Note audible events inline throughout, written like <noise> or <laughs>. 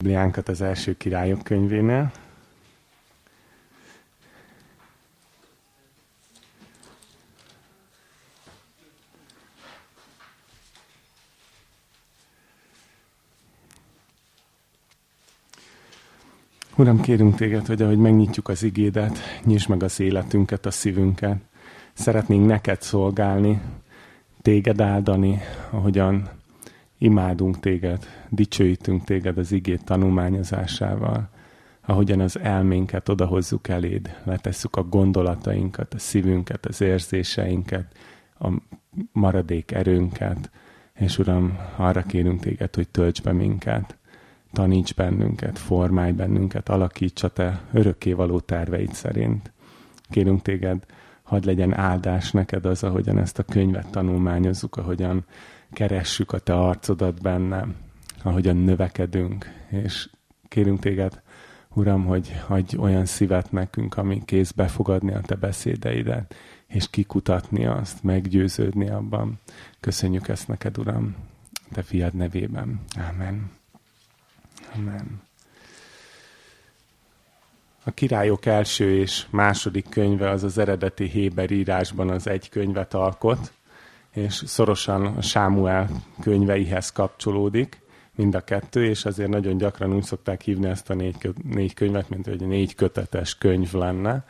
Bibliánkat az első királyok könyvénél. Uram, kérünk téged, hogy ahogy megnyitjuk az igédet, nyisd meg az életünket, a szívünket. Szeretnénk neked szolgálni, téged áldani, ahogyan imádunk téged, dicsőítünk téged az igét tanulmányozásával, ahogyan az elménket odahozzuk eléd, letesszük a gondolatainkat, a szívünket, az érzéseinket, a maradék erőnket, és Uram, arra kérünk téged, hogy tölts be minket, taníts bennünket, formálj bennünket, alakíts a te örökkévaló terveid szerint. Kérünk téged, hadd legyen áldás neked az, ahogyan ezt a könyvet tanulmányozzuk, ahogyan keressük a te arcodat benne, ahogyan növekedünk, és kérünk téged, Uram, hogy adj olyan szívet nekünk, ami kész befogadni a te beszédeidet, és kikutatni azt, meggyőződni abban. Köszönjük ezt neked, Uram, te fiad nevében. Amen. Amen. A királyok első és második könyve az az eredeti Héber írásban az egy könyvet alkot, és szorosan a Sámuel könyveihez kapcsolódik, mind a kettő, és azért nagyon gyakran úgy szokták hívni ezt a négy, négy könyvet, mint hogy négy kötetes könyv lenne,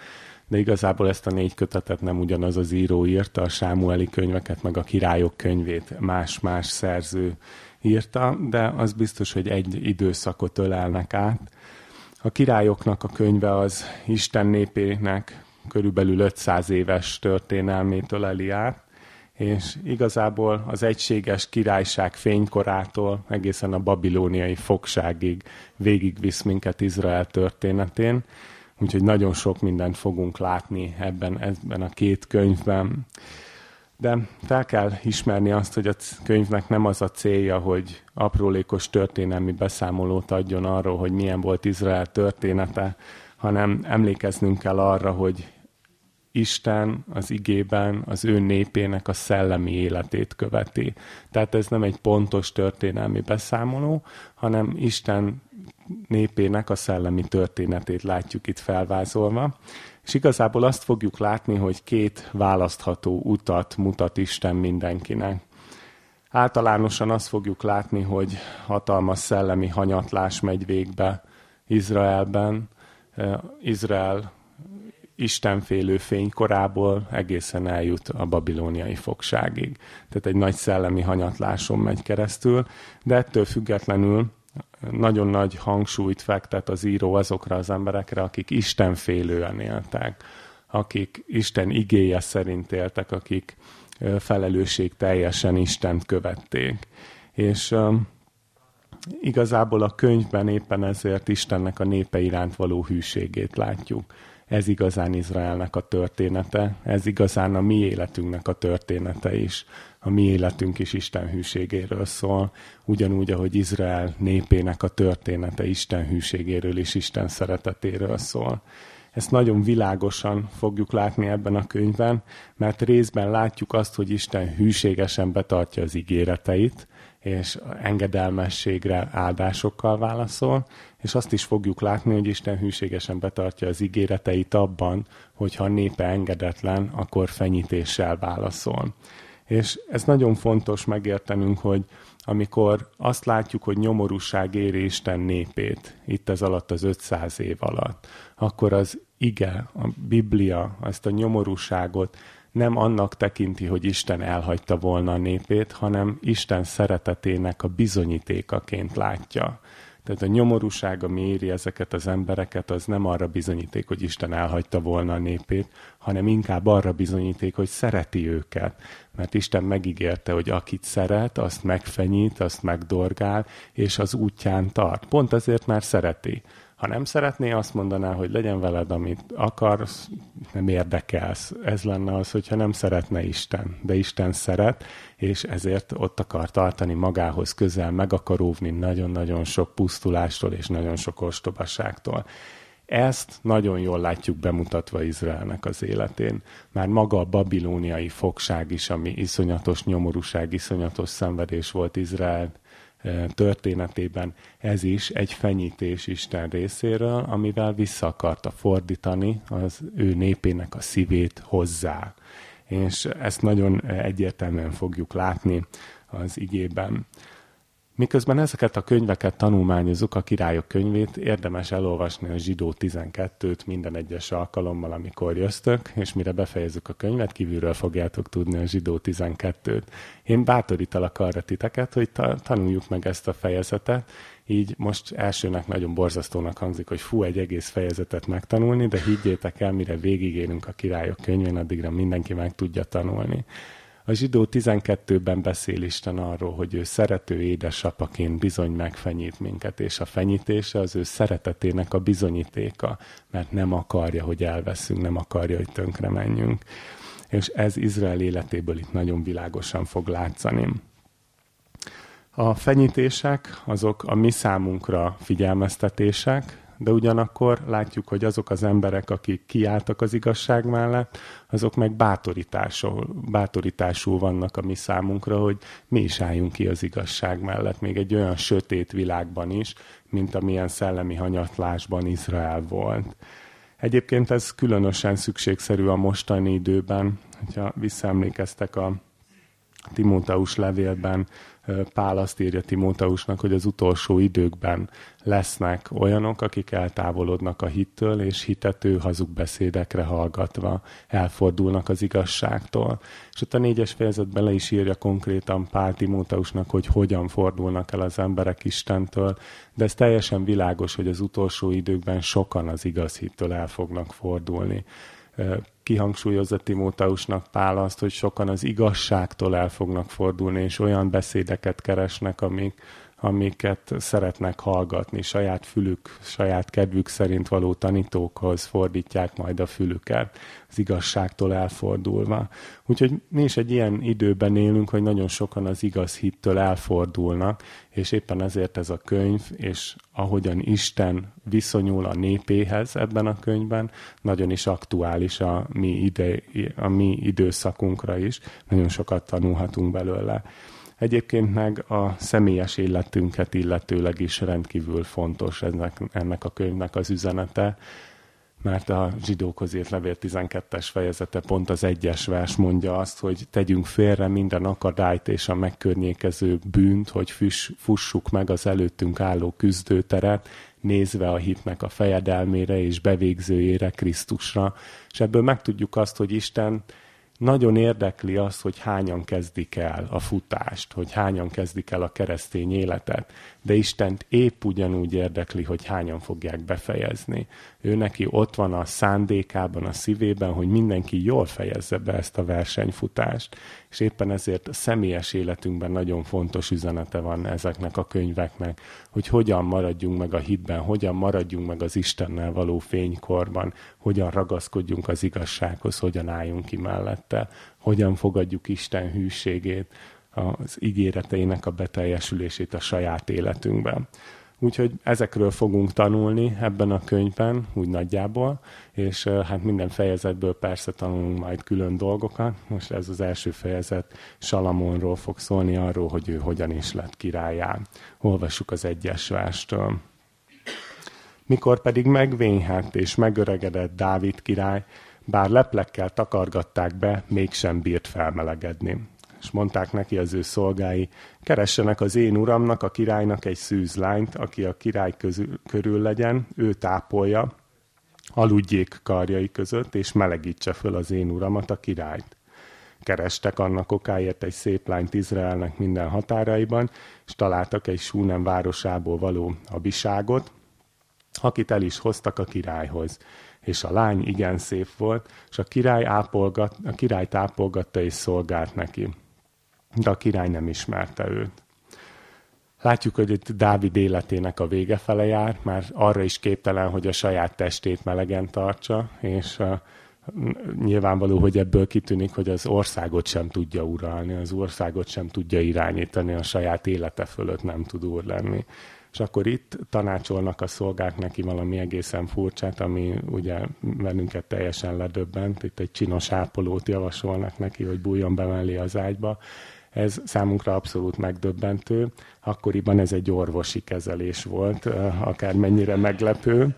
de igazából ezt a négy kötetet nem ugyanaz az író írta, a Sámueli könyveket, meg a királyok könyvét más-más szerző írta, de az biztos, hogy egy időszakot ölelnek át. A királyoknak a könyve az Isten népének körülbelül 500 éves történelmét öleli át, és igazából az egységes királyság fénykorától egészen a babilóniai fogságig végigvisz minket Izrael történetén, úgyhogy nagyon sok mindent fogunk látni ebben, ebben a két könyvben. De fel kell ismerni azt, hogy a könyvnek nem az a célja, hogy aprólékos történelmi beszámolót adjon arról, hogy milyen volt Izrael története, hanem emlékeznünk kell arra, hogy Isten az igében az ő népének a szellemi életét követi. Tehát ez nem egy pontos történelmi beszámoló, hanem Isten népének a szellemi történetét látjuk itt felvázolva. És igazából azt fogjuk látni, hogy két választható utat mutat Isten mindenkinek. Általánosan azt fogjuk látni, hogy hatalmas szellemi hanyatlás megy végbe Izraelben. Izrael istenfélő fénykorából egészen eljut a babilóniai fogságig. Tehát egy nagy szellemi hanyatláson megy keresztül, de ettől függetlenül nagyon nagy hangsúlyt fektet az író azokra az emberekre, akik istenfélően éltek, akik Isten igéje szerint éltek, akik felelősség teljesen Istent követték. És igazából a könyvben éppen ezért Istennek a népe iránt való hűségét látjuk ez igazán Izraelnek a története, ez igazán a mi életünknek a története is. A mi életünk is Isten hűségéről szól, ugyanúgy, ahogy Izrael népének a története Isten hűségéről és Isten szeretetéről szól. Ezt nagyon világosan fogjuk látni ebben a könyvben, mert részben látjuk azt, hogy Isten hűségesen betartja az ígéreteit, és engedelmességre áldásokkal válaszol, és azt is fogjuk látni, hogy Isten hűségesen betartja az ígéreteit abban, hogy ha népe engedetlen, akkor fenyítéssel válaszol. És ez nagyon fontos megértenünk, hogy amikor azt látjuk, hogy nyomorúság éri Isten népét, itt ez alatt az 500 év alatt, akkor az ige, a Biblia ezt a nyomorúságot nem annak tekinti, hogy Isten elhagyta volna a népét, hanem Isten szeretetének a bizonyítékaként látja. Tehát a nyomorúság, ami éri ezeket az embereket, az nem arra bizonyíték, hogy Isten elhagyta volna a népét, hanem inkább arra bizonyíték, hogy szereti őket. Mert Isten megígérte, hogy akit szeret, azt megfenyít, azt megdorgál, és az útján tart. Pont azért, mert szereti. Ha nem szeretné, azt mondaná, hogy legyen veled, amit akarsz, nem érdekelsz. Ez lenne az, hogyha nem szeretne Isten. De Isten szeret, és ezért ott akar tartani magához közel, meg akar óvni nagyon-nagyon sok pusztulástól és nagyon sok ostobaságtól. Ezt nagyon jól látjuk bemutatva Izraelnek az életén. Már maga a babilóniai fogság is, ami iszonyatos nyomorúság, iszonyatos szenvedés volt Izrael történetében ez is egy fenyítés Isten részéről, amivel vissza akarta fordítani az ő népének a szívét hozzá. És ezt nagyon egyértelműen fogjuk látni az igében. Miközben ezeket a könyveket tanulmányozunk, a királyok könyvét, érdemes elolvasni a zsidó 12-t minden egyes alkalommal, amikor jöztök, és mire befejezzük a könyvet, kívülről fogjátok tudni a zsidó 12-t. Én bátorítalak arra titeket, hogy ta- tanuljuk meg ezt a fejezetet, így most elsőnek nagyon borzasztónak hangzik, hogy fú, egy egész fejezetet megtanulni, de higgyétek el, mire végigérünk a királyok könyvén, addigra mindenki meg tudja tanulni. A zsidó 12-ben beszél Isten arról, hogy ő szerető édesapaként bizony megfenyít minket, és a fenyítése az ő szeretetének a bizonyítéka, mert nem akarja, hogy elveszünk, nem akarja, hogy tönkre menjünk. És ez Izrael életéből itt nagyon világosan fog látszani. A fenyítések azok a mi számunkra figyelmeztetések, de ugyanakkor látjuk, hogy azok az emberek, akik kiálltak az igazság mellett, azok meg bátorításul, bátorításul vannak a mi számunkra, hogy mi is álljunk ki az igazság mellett, még egy olyan sötét világban is, mint amilyen szellemi hanyatlásban Izrael volt. Egyébként ez különösen szükségszerű a mostani időben, hogyha visszaemlékeztek a Timóteus levélben Pál azt írja Timóteusnak, hogy az utolsó időkben lesznek olyanok, akik eltávolodnak a hittől, és hitető hazug beszédekre hallgatva elfordulnak az igazságtól. És ott a négyes fejezetben le is írja konkrétan Pál Timóteusnak, hogy hogyan fordulnak el az emberek Istentől, de ez teljesen világos, hogy az utolsó időkben sokan az igaz hittől el fognak fordulni kihangsúlyozza Timóteusnak Pál azt, hogy sokan az igazságtól el fognak fordulni, és olyan beszédeket keresnek, amik, amiket szeretnek hallgatni, saját fülük, saját kedvük szerint való tanítókhoz fordítják majd a fülüket, az igazságtól elfordulva. Úgyhogy mi is egy ilyen időben élünk, hogy nagyon sokan az igaz hittől elfordulnak, és éppen ezért ez a könyv, és ahogyan Isten viszonyul a népéhez ebben a könyvben, nagyon is aktuális a mi, ide, a mi időszakunkra is, nagyon sokat tanulhatunk belőle. Egyébként meg a személyes életünket illetőleg is rendkívül fontos ennek, ennek a könyvnek az üzenete, mert a zsidókhoz írt levél 12-es fejezete pont az egyes vers mondja azt, hogy tegyünk félre minden akadályt és a megkörnyékező bűnt, hogy füss, fussuk meg az előttünk álló küzdőteret, nézve a hitnek a fejedelmére és bevégzőjére, Krisztusra. És ebből megtudjuk azt, hogy Isten nagyon érdekli az, hogy hányan kezdik el a futást, hogy hányan kezdik el a keresztény életet, de Istent épp ugyanúgy érdekli, hogy hányan fogják befejezni. Ő neki ott van a szándékában, a szívében, hogy mindenki jól fejezze be ezt a versenyfutást, és éppen ezért a személyes életünkben nagyon fontos üzenete van ezeknek a könyveknek, hogy hogyan maradjunk meg a hitben, hogyan maradjunk meg az Istennel való fénykorban, hogyan ragaszkodjunk az igazsághoz, hogyan álljunk ki mellette, hogyan fogadjuk Isten hűségét, az ígéreteinek a beteljesülését a saját életünkben. Úgyhogy ezekről fogunk tanulni ebben a könyvben, úgy nagyjából, és hát minden fejezetből persze tanulunk majd külön dolgokat. Most ez az első fejezet Salamonról fog szólni, arról, hogy ő hogyan is lett királyá. Olvassuk az egyes verstől. Mikor pedig megvényhett és megöregedett Dávid király, bár leplekkel takargatták be, mégsem bírt felmelegedni és mondták neki az ő szolgái, keressenek az én uramnak, a királynak egy szűzlányt, aki a király közül, körül legyen, ő tápolja, aludjék karjai között, és melegítse föl az én uramat, a királyt. Kerestek annak okáért egy szép lányt Izraelnek minden határaiban, és találtak egy Súnem városából való abiságot, akit el is hoztak a királyhoz. És a lány igen szép volt, és a király, ápolgat, a király tápolgatta és szolgált neki de a király nem ismerte őt. Látjuk, hogy itt Dávid életének a vége fele jár, már arra is képtelen, hogy a saját testét melegen tartsa, és nyilvánvaló, hogy ebből kitűnik, hogy az országot sem tudja uralni, az országot sem tudja irányítani, a saját élete fölött nem tud úr lenni. És akkor itt tanácsolnak a szolgák neki valami egészen furcsát, ami ugye velünket teljesen ledöbbent. Itt egy csinos ápolót javasolnak neki, hogy bújjon be mellé az ágyba Ez számunkra abszolút megdöbbentő. Akkoriban ez egy orvosi kezelés volt, akár mennyire meglepő.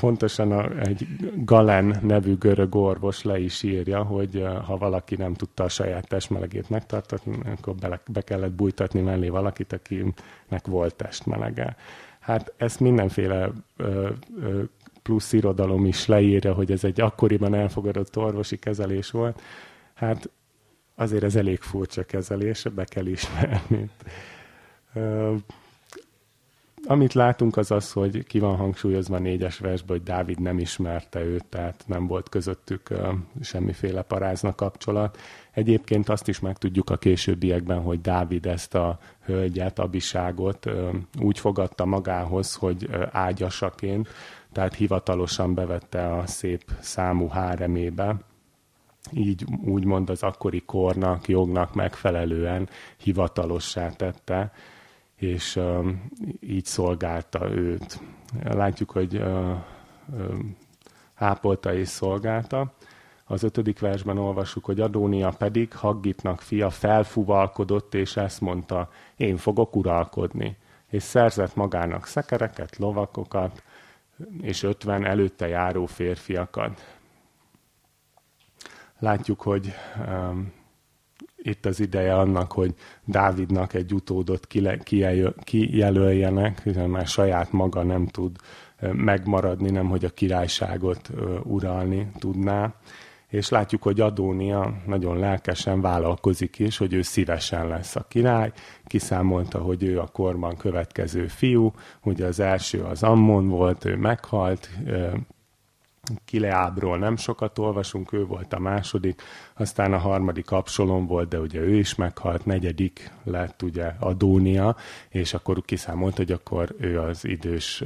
Pontosan a, egy Galen nevű görög orvos le is írja, hogy ha valaki nem tudta a saját testmelegét megtartatni, akkor be, be kellett bújtatni mellé valakit, akinek volt testmelege. Hát ezt mindenféle ö, ö, plusz irodalom is leírja, hogy ez egy akkoriban elfogadott orvosi kezelés volt. Hát azért ez elég furcsa kezelés, be kell ismerni. Amit látunk az az, hogy ki van hangsúlyozva a négyes versben, hogy Dávid nem ismerte őt, tehát nem volt közöttük semmiféle parázna kapcsolat. Egyébként azt is megtudjuk a későbbiekben, hogy Dávid ezt a hölgyet, Abiságot úgy fogadta magához, hogy ágyasaként, tehát hivatalosan bevette a szép számú háremébe, így úgymond az akkori kornak, jognak megfelelően hivatalossá tette, és uh, így szolgálta őt. Látjuk, hogy uh, uh, ápolta és szolgálta. Az ötödik versben olvassuk, hogy Adónia pedig Haggitnak fia felfuvalkodott, és ezt mondta, én fogok uralkodni. És szerzett magának szekereket, lovakokat, és ötven előtte járó férfiakat. Látjuk, hogy um, itt az ideje annak, hogy Dávidnak egy utódot kijelöljenek, hiszen már saját maga nem tud megmaradni, nem hogy a királyságot uralni tudná. És látjuk, hogy Adónia nagyon lelkesen vállalkozik is, hogy ő szívesen lesz a király. Kiszámolta, hogy ő a korban következő fiú. Ugye az első az Ammon volt, ő meghalt, Kileábról nem sokat olvasunk, ő volt a második, aztán a harmadik Absalom volt, de ugye ő is meghalt, negyedik lett ugye Adónia, és akkor kiszámolt, hogy akkor ő az idős,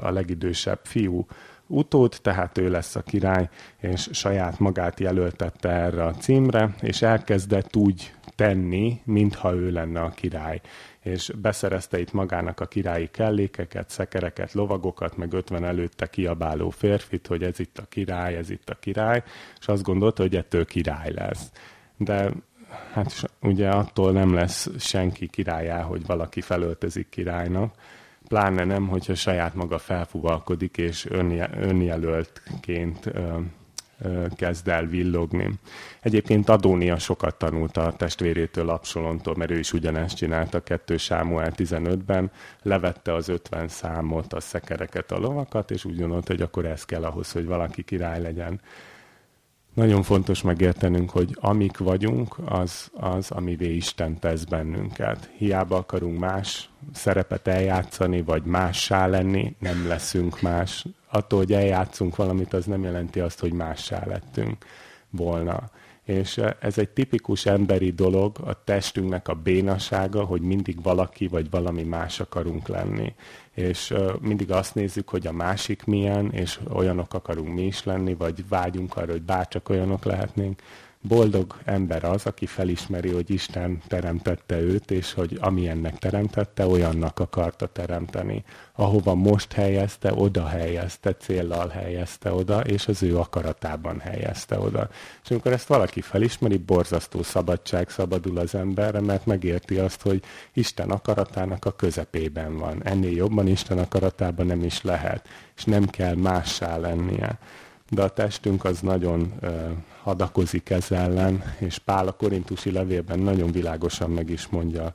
a legidősebb fiú utód, tehát ő lesz a király, és saját magát jelöltette erre a címre, és elkezdett úgy tenni, mintha ő lenne a király és beszerezte itt magának a királyi kellékeket, szekereket, lovagokat, meg ötven előtte kiabáló férfit, hogy ez itt a király, ez itt a király, és azt gondolta, hogy ettől király lesz. De hát ugye attól nem lesz senki királyá, hogy valaki felöltözik királynak, pláne nem, hogyha saját maga felfuvalkodik és önjelöltként kezd el villogni. Egyébként Adónia sokat tanult a testvérétől, Absolontól, mert ő is ugyanezt csinálta 2 Sámuel 15-ben, levette az 50 számot, a szekereket, a lovakat, és úgy gondolta, hogy akkor ez kell ahhoz, hogy valaki király legyen. Nagyon fontos megértenünk, hogy amik vagyunk, az, az amivé Isten tesz bennünket. Hiába akarunk más szerepet eljátszani, vagy mássá lenni, nem leszünk más. Attól, hogy eljátszunk valamit, az nem jelenti azt, hogy mássá lettünk volna. És ez egy tipikus emberi dolog, a testünknek a bénasága, hogy mindig valaki vagy valami más akarunk lenni és mindig azt nézzük, hogy a másik milyen, és olyanok akarunk mi is lenni, vagy vágyunk arra, hogy bárcsak olyanok lehetnénk. Boldog ember az, aki felismeri, hogy Isten teremtette őt, és hogy amilyennek teremtette, olyannak akarta teremteni. Ahova most helyezte, oda helyezte, céllal helyezte oda, és az ő akaratában helyezte oda. És amikor ezt valaki felismeri, borzasztó szabadság szabadul az emberre, mert megérti azt, hogy Isten akaratának a közepében van. Ennél jobban Isten akaratában nem is lehet, és nem kell mássá lennie de a testünk az nagyon hadakozik ez ellen, és Pál a korintusi levélben nagyon világosan meg is mondja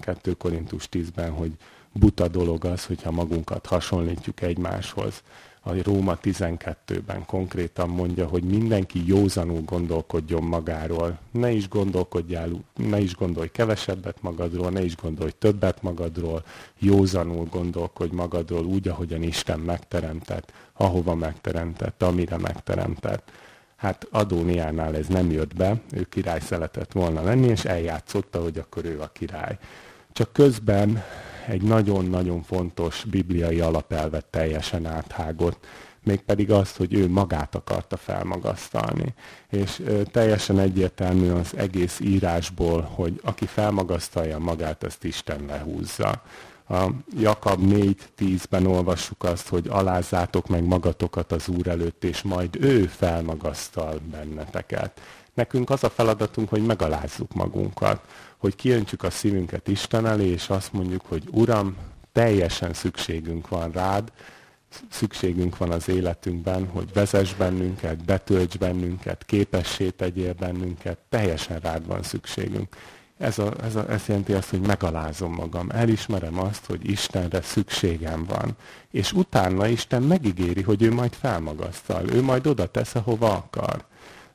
2 Korintus 10-ben, hogy buta dolog az, hogyha magunkat hasonlítjuk egymáshoz a Róma 12-ben konkrétan mondja, hogy mindenki józanul gondolkodjon magáról. Ne is gondolkodjál, ne is gondolj kevesebbet magadról, ne is gondolj többet magadról, józanul gondolkodj magadról úgy, ahogyan Isten megteremtett, ahova megteremtett, amire megteremtett. Hát Adóniánál ez nem jött be, ő király szeretett volna lenni, és eljátszotta, hogy akkor ő a király. Csak közben egy nagyon-nagyon fontos bibliai alapelvet teljesen áthágott, mégpedig azt, hogy ő magát akarta felmagasztalni. És teljesen egyértelmű az egész írásból, hogy aki felmagasztalja magát, azt Isten lehúzza. A Jakab 4.10-ben olvassuk azt, hogy alázzátok meg magatokat az Úr előtt, és majd ő felmagasztal benneteket. Nekünk az a feladatunk, hogy megalázzuk magunkat, hogy kiöntsük a szívünket Isten elé, és azt mondjuk, hogy Uram, teljesen szükségünk van rád, szükségünk van az életünkben, hogy vezess bennünket, betölts bennünket, képessé tegyél bennünket, teljesen rád van szükségünk. Ez, a, ez, a, ez jelenti azt, hogy megalázom magam, elismerem azt, hogy Istenre szükségem van. És utána Isten megígéri, hogy ő majd felmagasztal, ő majd oda tesz, ahova akar.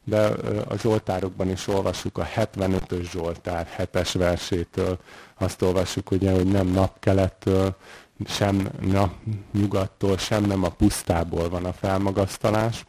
De a Zsoltárokban is olvassuk a 75-ös Zsoltár 7-es versétől, azt olvassuk ugye, hogy nem napkelettől, sem nap nyugattól, sem nem a pusztából van a felmagasztalás,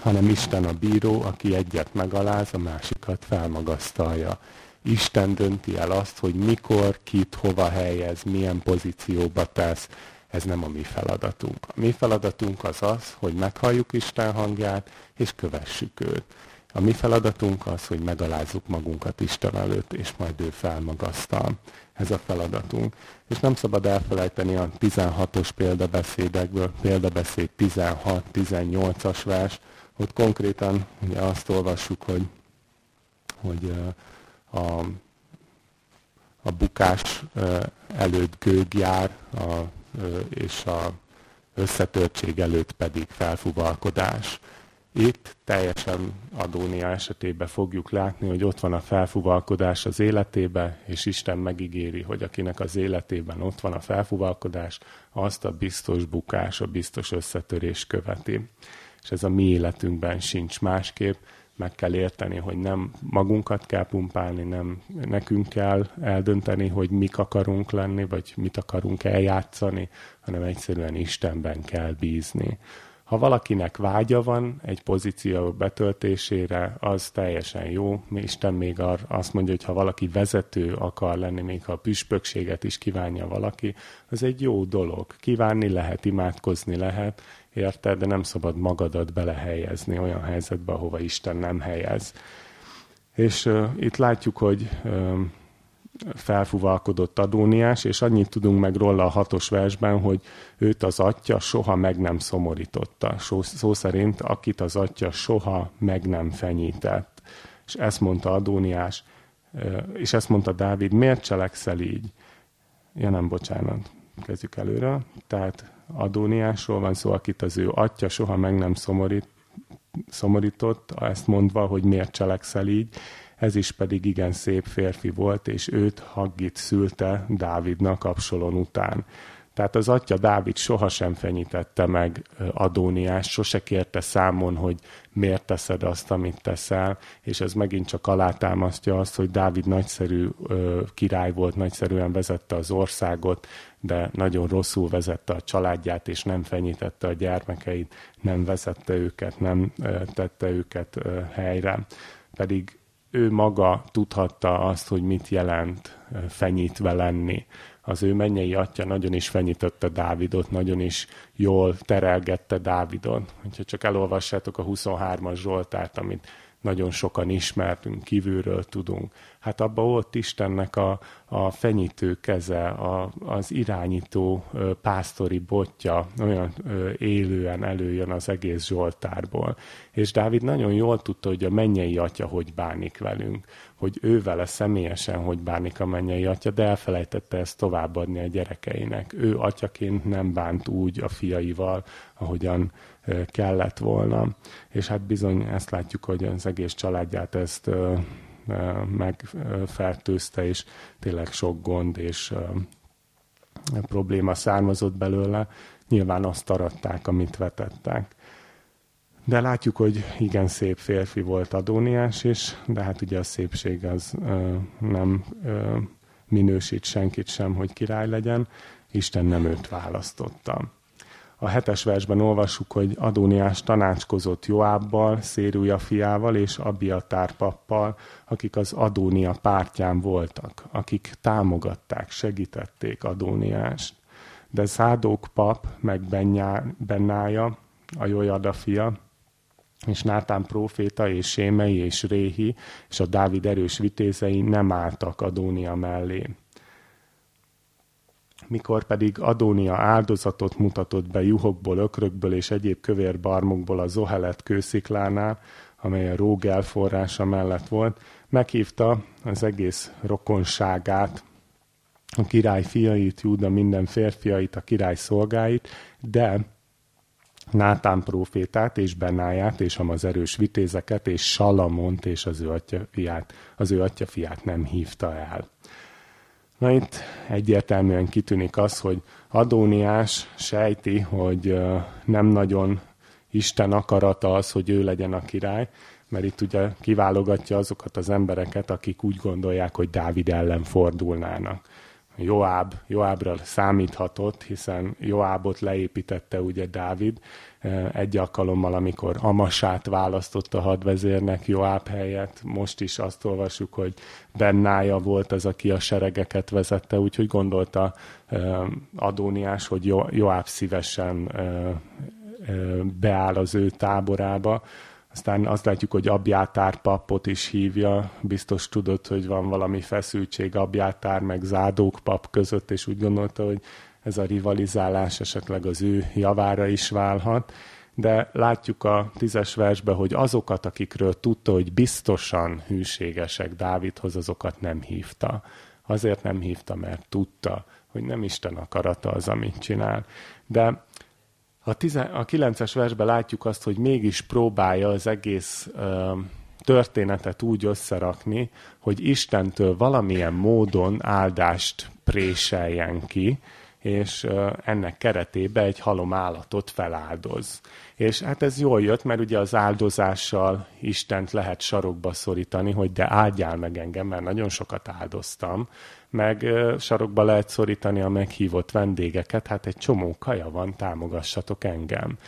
hanem Isten a bíró, aki egyet megaláz, a másikat felmagasztalja. Isten dönti el azt, hogy mikor, kit, hova helyez, milyen pozícióba tesz. Ez nem a mi feladatunk. A mi feladatunk az az, hogy meghalljuk Isten hangját, és kövessük őt. A mi feladatunk az, hogy megalázzuk magunkat Isten előtt, és majd ő felmagasztal. Ez a feladatunk. És nem szabad elfelejteni a 16-os példabeszédekből, példabeszéd 16-18-as vers, ott konkrétan ugye azt olvassuk, hogy, hogy a, a bukás előtt gőg jár, a, és a összetörtség előtt pedig felfuvalkodás. Itt teljesen Adónia esetében fogjuk látni, hogy ott van a felfuvalkodás az életébe, és Isten megígéri, hogy akinek az életében ott van a felfuvalkodás, azt a biztos bukás, a biztos összetörés követi. És ez a mi életünkben sincs másképp, meg kell érteni, hogy nem magunkat kell pumpálni, nem nekünk kell eldönteni, hogy mik akarunk lenni, vagy mit akarunk eljátszani, hanem egyszerűen Istenben kell bízni. Ha valakinek vágya van egy pozíció betöltésére, az teljesen jó. Isten még azt mondja, hogy ha valaki vezető akar lenni, még ha a püspökséget is kívánja valaki, az egy jó dolog. Kívánni lehet, imádkozni lehet, érted, de nem szabad magadat belehelyezni olyan helyzetbe, ahova Isten nem helyez. És uh, itt látjuk, hogy uh, felfuvalkodott Adóniás, és annyit tudunk meg róla a hatos versben, hogy őt az atya soha meg nem szomorította. Szó, szó szerint, akit az atya soha meg nem fenyített. És ezt mondta Adóniás, és ezt mondta Dávid, miért cselekszel így? Ja nem, bocsánat, kezdjük előre. Tehát Adóniásról van szó, akit az ő atya soha meg nem szomorít, szomorított, ezt mondva, hogy miért cselekszel így, ez is pedig igen szép férfi volt, és őt Haggit szülte Dávidnak Absalon után. Tehát az atya Dávid sohasem fenyítette meg Adóniást, sose kérte számon, hogy miért teszed azt, amit teszel, és ez megint csak alátámasztja azt, hogy Dávid nagyszerű király volt, nagyszerűen vezette az országot, de nagyon rosszul vezette a családját, és nem fenyítette a gyermekeit, nem vezette őket, nem tette őket helyre. Pedig ő maga tudhatta azt, hogy mit jelent fenyítve lenni. Az ő mennyei atya nagyon is fenyítötte Dávidot, nagyon is jól terelgette Dávidot. Ha csak elolvassátok a 23-as Zsoltárt, amit nagyon sokan ismertünk, kívülről tudunk. Hát abba ott Istennek a, a fenyítő keze, a, az irányító ö, pásztori botja olyan élően előjön az egész Zsoltárból. És Dávid nagyon jól tudta, hogy a mennyei atya hogy bánik velünk, hogy ő vele személyesen hogy bánik a mennyei atya, de elfelejtette ezt továbbadni a gyerekeinek. Ő atyaként nem bánt úgy a fiaival, ahogyan kellett volna. És hát bizony ezt látjuk, hogy az egész családját ezt megfertőzte, és tényleg sok gond és probléma származott belőle. Nyilván azt aratták, amit vetettek. De látjuk, hogy igen szép férfi volt Adóniás is, de hát ugye a szépség az ö, nem ö, minősít senkit sem, hogy király legyen. Isten nem őt választotta a hetes versben olvassuk, hogy Adóniás tanácskozott Joábbal, Szérúja fiával és Abiatár pappal, akik az Adónia pártján voltak, akik támogatták, segítették Adóniást. De Zádók pap, meg Bennája, a Jojada fia, és Nátán próféta, és Sémei, és Réhi, és a Dávid erős vitézei nem álltak Adónia mellé. Mikor pedig Adónia áldozatot mutatott be juhokból, ökrökből és egyéb kövér barmokból a Zohelet kősziklánál, amely a Rógel forrása mellett volt, meghívta az egész rokonságát, a király fiait, Júda minden férfiait, a király szolgáit, de Nátán prófétát és Benáját és az erős vitézeket és Salamont és az ő atyafiát, az ő atyafiát nem hívta el. Na itt egyértelműen kitűnik az, hogy Adóniás sejti, hogy nem nagyon Isten akarata az, hogy ő legyen a király, mert itt ugye kiválogatja azokat az embereket, akik úgy gondolják, hogy Dávid ellen fordulnának. Joáb, Joábra számíthatott, hiszen Joábot leépítette ugye Dávid egy alkalommal, amikor Amasát választotta hadvezérnek Joáb helyett. Most is azt olvasjuk, hogy Bennája volt az, aki a seregeket vezette, úgyhogy gondolta Adóniás, hogy Joáb szívesen beáll az ő táborába, aztán azt látjuk, hogy Abjátár papot is hívja, biztos tudod, hogy van valami feszültség Abjátár meg Zádók pap között, és úgy gondolta, hogy ez a rivalizálás esetleg az ő javára is válhat. De látjuk a tízes versben, hogy azokat, akikről tudta, hogy biztosan hűségesek Dávidhoz, azokat nem hívta. Azért nem hívta, mert tudta, hogy nem Isten akarata az, amit csinál. De a, tizen, a 9-es versben látjuk azt, hogy mégis próbálja az egész ö, történetet úgy összerakni, hogy Istentől valamilyen módon áldást préseljen ki, és ennek keretében egy halom állatot feláldoz. És hát ez jól jött, mert ugye az áldozással Istent lehet sarokba szorítani, hogy de áldjál meg engem, mert nagyon sokat áldoztam, meg sarokba lehet szorítani a meghívott vendégeket, hát egy csomó kaja van, támogassatok engem.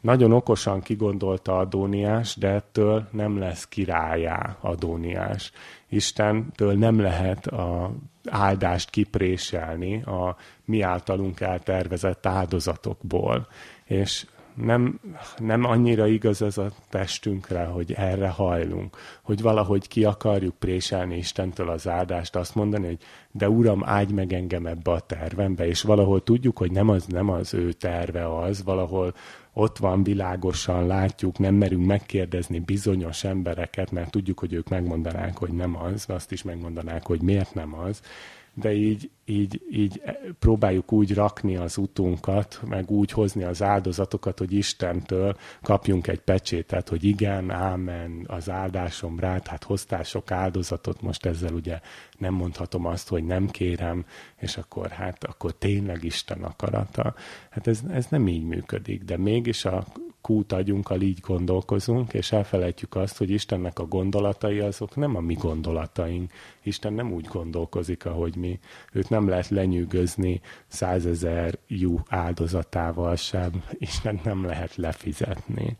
Nagyon okosan kigondolta Adóniás, de ettől nem lesz királyá Adóniás. Istentől nem lehet a áldást kipréselni a mi általunk eltervezett áldozatokból. És nem, nem annyira igaz ez a testünkre, hogy erre hajlunk, hogy valahogy ki akarjuk préselni Istentől az áldást, azt mondani, hogy de Uram, áldj meg engem ebbe a tervembe, és valahol tudjuk, hogy nem az, nem az ő terve az, valahol ott van, világosan látjuk, nem merünk megkérdezni bizonyos embereket, mert tudjuk, hogy ők megmondanák, hogy nem az, azt is megmondanák, hogy miért nem az, de így, így, így próbáljuk úgy rakni az utunkat, meg úgy hozni az áldozatokat, hogy Istentől kapjunk egy pecsétet, hogy igen, ámen, az áldásom rá, hát hoztál sok áldozatot, most ezzel ugye nem mondhatom azt, hogy nem kérem, és akkor hát akkor tényleg Isten akarata. Hát ez, ez nem így működik, de mégis a kút agyunkkal így gondolkozunk, és elfelejtjük azt, hogy Istennek a gondolatai azok nem a mi gondolataink. Isten nem úgy gondolkozik, ahogy mi. Őt nem lehet lenyűgözni százezer jó áldozatával sem. <laughs> Isten nem lehet lefizetni.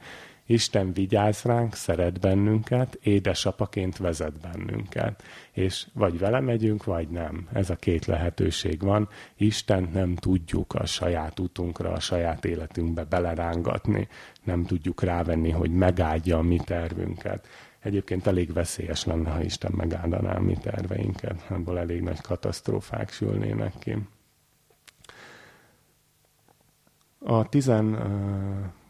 Isten vigyáz ránk, szeret bennünket, édesapaként vezet bennünket. És vagy vele megyünk, vagy nem. Ez a két lehetőség van. Isten nem tudjuk a saját utunkra, a saját életünkbe belerángatni. Nem tudjuk rávenni, hogy megáldja a mi tervünket. Egyébként elég veszélyes lenne, ha Isten megáldaná mi terveinket. Ebből elég nagy katasztrófák sülnének ki. A tizen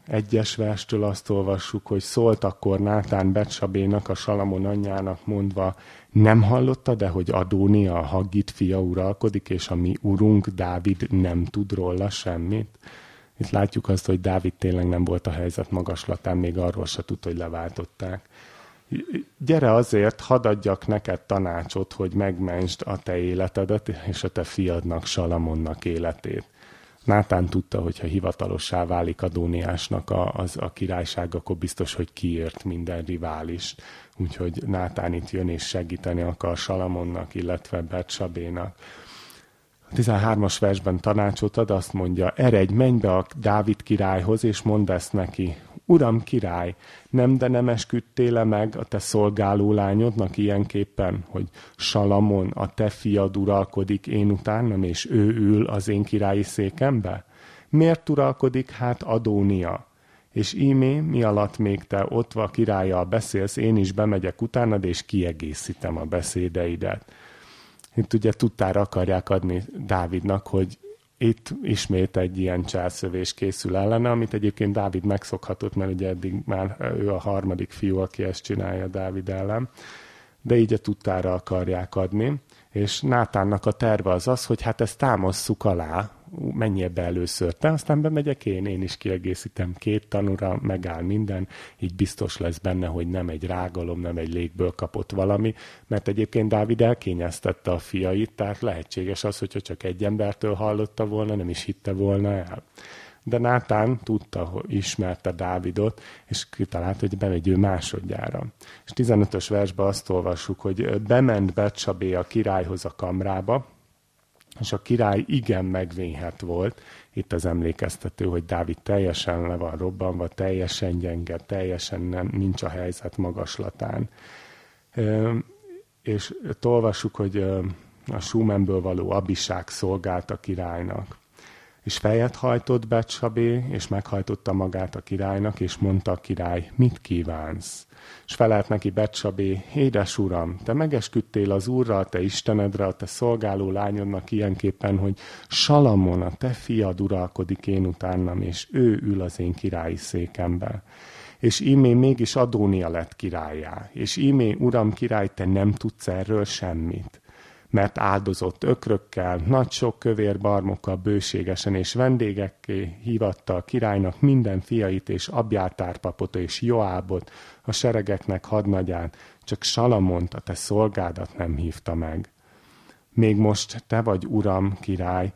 egyes verstől azt olvassuk, hogy szólt akkor Nátán Becsabénak, a Salamon anyjának mondva, nem hallotta, de hogy Adónia, a Haggit fia uralkodik, és a mi urunk Dávid nem tud róla semmit. Itt látjuk azt, hogy Dávid tényleg nem volt a helyzet magaslatán, még arról se tud, hogy leváltották. Gyere azért, hadd adjak neked tanácsot, hogy megmentsd a te életedet, és a te fiadnak, Salamonnak életét. Nátán tudta, hogy ha hivatalossá válik Adóniásnak a, az, a királyság, akkor biztos, hogy kiért minden rivális. Úgyhogy Nátán itt jön és segíteni akar Salamonnak, illetve Bertsabénak. A 13-as versben tanácsot ad, azt mondja, eredj, menj be a Dávid királyhoz, és mondd ezt neki. Uram király, nem de nem esküdtél meg a te szolgáló lányodnak ilyenképpen, hogy Salamon, a te fiad uralkodik én utánam, és ő ül az én királyi székembe? Miért uralkodik hát Adónia? És ímé, mi alatt még te ott van királlyal beszélsz, én is bemegyek utánad, és kiegészítem a beszédeidet. Itt ugye tudtára akarják adni Dávidnak, hogy itt ismét egy ilyen cselszövés készül ellene, amit egyébként Dávid megszokhatott, mert ugye eddig már ő a harmadik fiú, aki ezt csinálja Dávid ellen, de így a tudtára akarják adni, és Nátánnak a terve az az, hogy hát ezt támasszuk alá, mennyi ebbe először te, aztán bemegyek én, én is kiegészítem két tanúra, megáll minden, így biztos lesz benne, hogy nem egy rágalom, nem egy légből kapott valami, mert egyébként Dávid elkényeztette a fiait, tehát lehetséges az, hogyha csak egy embertől hallotta volna, nem is hitte volna el. De Nátán tudta, hogy ismerte Dávidot, és kitalált, hogy bemegy ő másodjára. És 15-ös versben azt olvassuk, hogy bement Becsabé a királyhoz a kamrába, és a király igen megvénhet volt. Itt az emlékeztető, hogy Dávid teljesen le van robbanva, teljesen gyenge, teljesen nem, nincs a helyzet magaslatán. És olvassuk, hogy a Súmenből való abiság szolgált a királynak. És fejet hajtott Becsabé, és meghajtotta magát a királynak, és mondta a király, mit kívánsz? És felelt neki Becsabé, édes uram, te megesküdtél az Úrral, te Istenedre, a te szolgáló lányodnak ilyenképpen, hogy Salamon, a te fiad uralkodik én utánam, és ő ül az én királyi székemben. És ímé mégis Adónia lett királyá. És ímé, uram király, te nem tudsz erről semmit mert áldozott ökrökkel, nagy sok kövér barmokkal bőségesen és vendégekké hívatta a királynak minden fiait és Abjátárpapot és Joábot, a seregeknek hadnagyát, csak Salamont, a te szolgádat nem hívta meg. Még most te vagy, uram, király,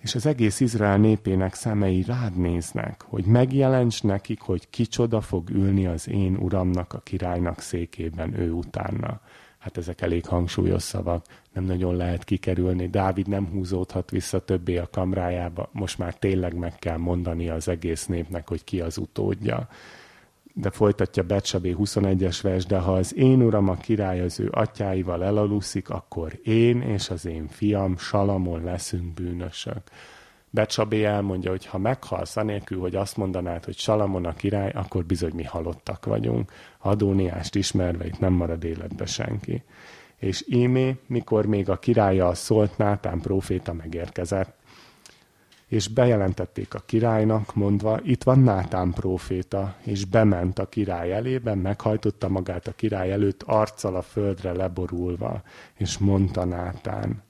és az egész Izrael népének szemei rád néznek, hogy megjelents nekik, hogy kicsoda fog ülni az én uramnak, a királynak székében ő utána. Hát ezek elég hangsúlyos szavak, nem nagyon lehet kikerülni. Dávid nem húzódhat vissza többé a kamrájába, most már tényleg meg kell mondani az egész népnek, hogy ki az utódja de folytatja Becsabé 21-es vers, de ha az én uram a király az ő atyáival elaluszik, akkor én és az én fiam Salamon leszünk bűnösök. Becsabé elmondja, hogy ha meghalsz anélkül, hogy azt mondanád, hogy Salamon a király, akkor bizony mi halottak vagyunk. Adóniást ismerve itt nem marad életbe senki. És ímé, mikor még a királya szólt, Nátán próféta megérkezett, és bejelentették a királynak, mondva, itt van Nátán próféta, és bement a király elébe, meghajtotta magát a király előtt, arccal a földre leborulva, és mondta Nátán,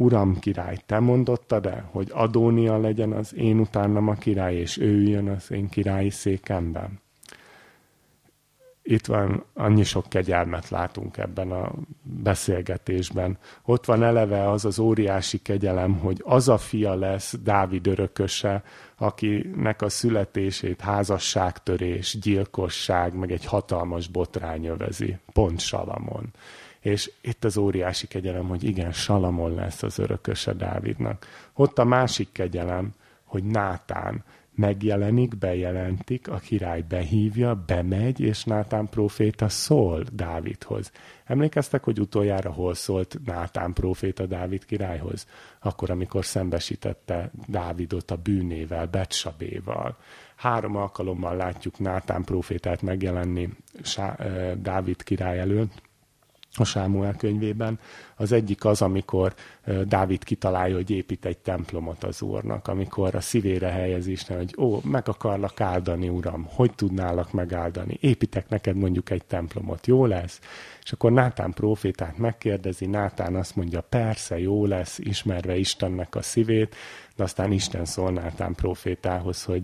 Uram király, te mondottad de, hogy Adónia legyen az én utánam a király, és ő jön az én királyi székemben? itt van, annyi sok kegyelmet látunk ebben a beszélgetésben. Ott van eleve az az óriási kegyelem, hogy az a fia lesz Dávid örököse, akinek a születését házasságtörés, gyilkosság, meg egy hatalmas botrány övezi. Pont Salamon. És itt az óriási kegyelem, hogy igen, Salamon lesz az örököse Dávidnak. Ott a másik kegyelem, hogy Nátán megjelenik, bejelentik, a király behívja, bemegy, és Nátán próféta szól Dávidhoz. Emlékeztek, hogy utoljára hol szólt Nátán próféta Dávid királyhoz? Akkor, amikor szembesítette Dávidot a bűnével, Betsabéval. Három alkalommal látjuk Nátán prófétát megjelenni Dávid király előtt, a Sámuel könyvében. Az egyik az, amikor Dávid kitalálja, hogy épít egy templomot az Úrnak, amikor a szívére helyez Isten, hogy ó, meg akarlak áldani, Uram, hogy tudnálak megáldani? Építek neked mondjuk egy templomot, jó lesz? És akkor Nátán profétát megkérdezi, Nátán azt mondja, persze, jó lesz, ismerve Istennek a szívét, de aztán Isten szól Nátán profétához, hogy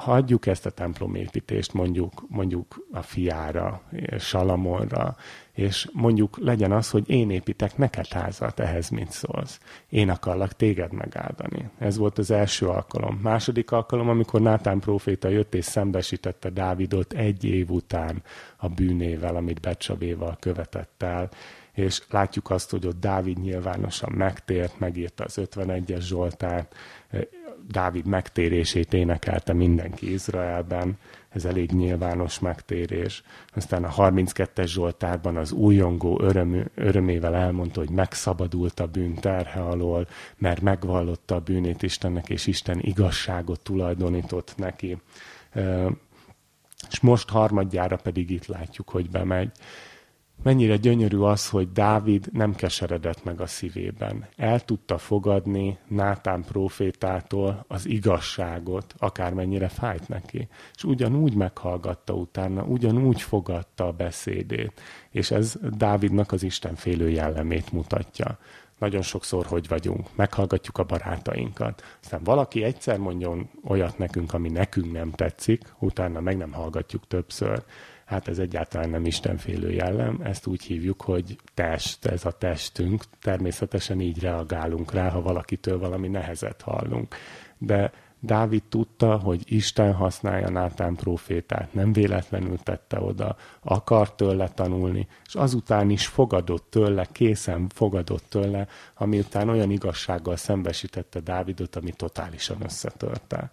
hagyjuk ezt a templomépítést mondjuk, mondjuk a fiára, Salamonra, és mondjuk legyen az, hogy én építek neked házat, ehhez mit szólsz. Én akarlak téged megáldani. Ez volt az első alkalom. Második alkalom, amikor Nátán próféta jött és szembesítette Dávidot egy év után a bűnével, amit Becsabéval követett el, és látjuk azt, hogy ott Dávid nyilvánosan megtért, megírta az 51-es Zsoltárt, Dávid megtérését énekelte mindenki Izraelben, ez elég nyilvános megtérés. Aztán a 32-es Zsoltárban az újongó öröm, örömével elmondta, hogy megszabadult a bűn terhe alól, mert megvallotta a bűnét Istennek, és Isten igazságot tulajdonított neki. És most harmadjára pedig itt látjuk, hogy bemegy. Mennyire gyönyörű az, hogy Dávid nem keseredett meg a szívében. El tudta fogadni Nátán profétától az igazságot, akármennyire fájt neki. És ugyanúgy meghallgatta utána, ugyanúgy fogadta a beszédét. És ez Dávidnak az Isten félő jellemét mutatja. Nagyon sokszor hogy vagyunk, meghallgatjuk a barátainkat. Aztán valaki egyszer mondjon olyat nekünk, ami nekünk nem tetszik, utána meg nem hallgatjuk többször Hát ez egyáltalán nem istenfélő jellem, ezt úgy hívjuk, hogy test, ez a testünk, természetesen így reagálunk rá, ha valakitől valami nehezet hallunk. De Dávid tudta, hogy Isten használja Nátán profétát, nem véletlenül tette oda, akart tőle tanulni, és azután is fogadott tőle, készen fogadott tőle, ami után olyan igazsággal szembesítette Dávidot, ami totálisan összetörte.